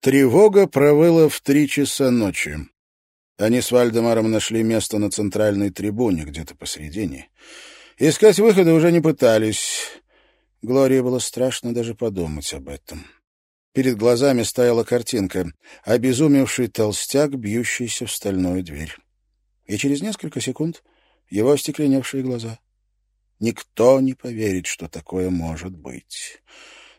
Тревога провыла в три часа ночи. Они с Вальдемаром нашли место на центральной трибуне, где-то посередине. Искать выхода уже не пытались. Глории было страшно даже подумать об этом. Перед глазами стояла картинка — обезумевший толстяк, бьющийся в стальную дверь. И через несколько секунд его остекленевшие глаза. Никто не поверит, что такое может быть.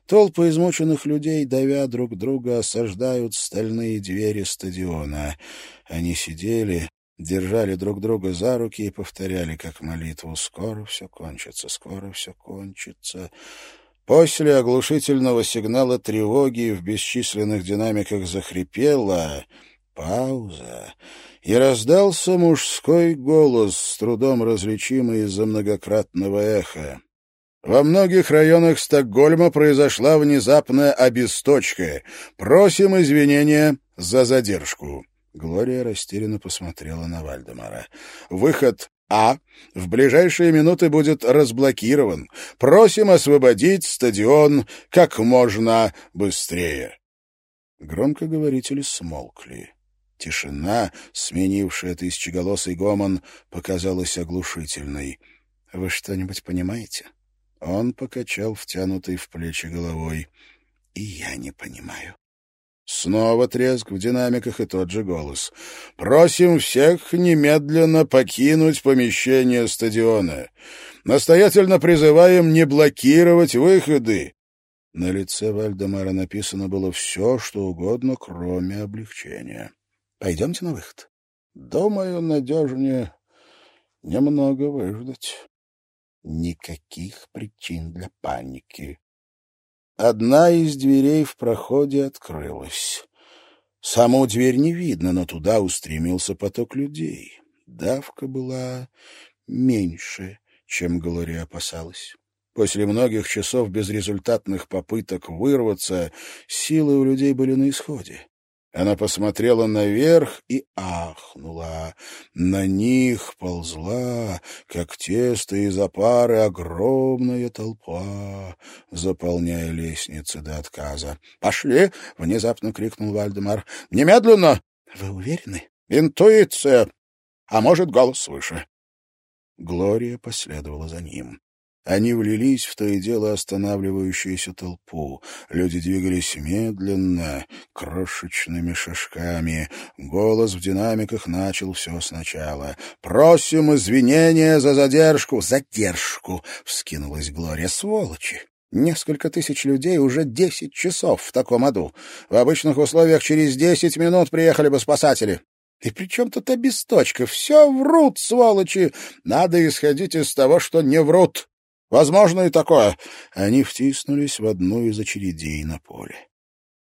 Толпы измученных людей, давя друг друга, осаждают стальные двери стадиона. Они сидели, держали друг друга за руки и повторяли, как молитву, «Скоро все кончится, скоро все кончится». После оглушительного сигнала тревоги в бесчисленных динамиках захрипело пауза, и раздался мужской голос, с трудом различимый из-за многократного эха. Во многих районах Стокгольма произошла внезапная обесточка. Просим извинения за задержку. Глория растерянно посмотрела на Вальдемара. Выход а. В ближайшие минуты будет разблокирован. Просим освободить стадион как можно быстрее. Громкоговорители смолкли. Тишина, сменившая тысячеголосый гомон, показалась оглушительной. — Вы что-нибудь понимаете? — он покачал втянутой в плечи головой. «И я не понимаю». Снова треск в динамиках и тот же голос. «Просим всех немедленно покинуть помещение стадиона. Настоятельно призываем не блокировать выходы». На лице Вальдемара написано было все, что угодно, кроме облегчения. «Пойдемте на выход». «Думаю, надежнее немного выждать». Никаких причин для паники. Одна из дверей в проходе открылась. Саму дверь не видно, но туда устремился поток людей. Давка была меньше, чем Глория опасалась. После многих часов безрезультатных попыток вырваться, силы у людей были на исходе. Она посмотрела наверх и ахнула. На них ползла, как тесто из опары, огромная толпа, заполняя лестницы до отказа. «Пошли!» — внезапно крикнул Вальдемар. «Немедленно!» «Вы уверены?» «Интуиция! А может, голос свыше!» Глория последовала за ним. Они влились в то и дело останавливающуюся толпу. Люди двигались медленно, крошечными шажками. Голос в динамиках начал все сначала. «Просим извинения за задержку!» «Задержку!» — вскинулась Глория. «Сволочи!» Несколько тысяч людей уже десять часов в таком аду. В обычных условиях через десять минут приехали бы спасатели. И при чем тут обесточка? Все врут, сволочи! Надо исходить из того, что не врут. Возможно и такое. Они втиснулись в одну из очередей на поле.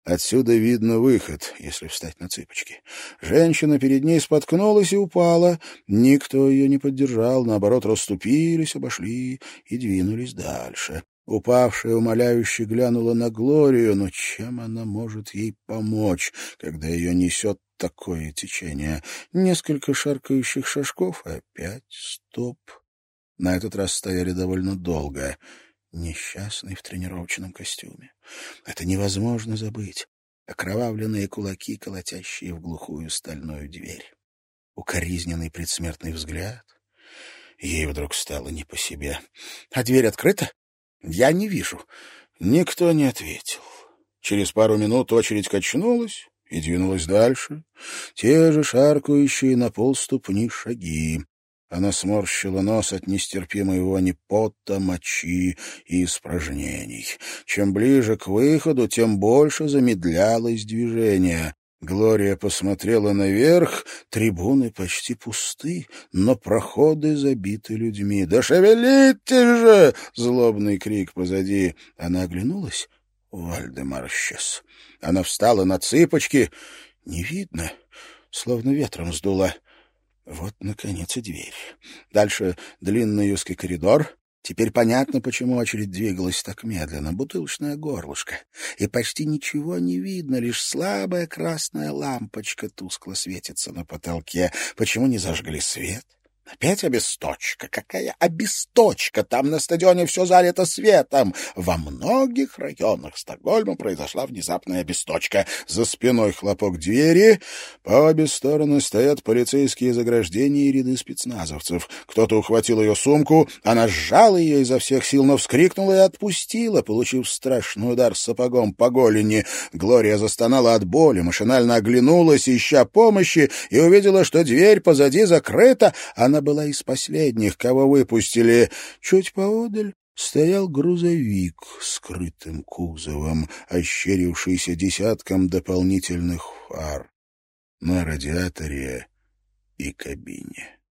Отсюда видно выход, если встать на цыпочки. Женщина перед ней споткнулась и упала. Никто ее не поддержал, наоборот, расступились, обошли и двинулись дальше. Упавшая умоляюще глянула на Глорию, но чем она может ей помочь, когда ее несет такое течение? Несколько шаркающих шажков, опять стоп. На этот раз стояли довольно долго. Несчастный в тренировочном костюме. Это невозможно забыть. Окровавленные кулаки, колотящие в глухую стальную дверь. Укоризненный предсмертный взгляд. Ей вдруг стало не по себе. «А дверь открыта? Я не вижу». Никто не ответил. Через пару минут очередь качнулась и двинулась дальше. Те же шаркающие на полступни шаги. Она сморщила нос от нестерпимой вони пота, мочи и испражнений. Чем ближе к выходу, тем больше замедлялось движение. Глория посмотрела наверх, трибуны почти пусты, но проходы забиты людьми. «Да шевелитесь же!» — злобный крик позади. Она оглянулась. Вальдемар исчез. Она встала на цыпочки. Не видно, словно ветром сдуло. Вот, наконец, и дверь. Дальше длинный узкий коридор. Теперь понятно, почему очередь двигалась так медленно. Бутылочное горлышко. И почти ничего не видно, лишь слабая красная лампочка тускло светится на потолке. Почему не зажгли свет? Опять обесточка? Какая обесточка? Там на стадионе все залито светом. Во многих районах Стокгольма произошла внезапная обесточка. За спиной хлопок двери. По обе стороны стоят полицейские заграждения и ряды спецназовцев. Кто-то ухватил ее сумку. Она сжала ее изо всех сил, но вскрикнула и отпустила, получив страшный удар сапогом по голени. Глория застонала от боли, машинально оглянулась, ища помощи, и увидела, что дверь позади закрыта. Она была из последних, кого выпустили. Чуть поодаль стоял грузовик с скрытым кузовом, ощерившийся десятком дополнительных фар на радиаторе и кабине.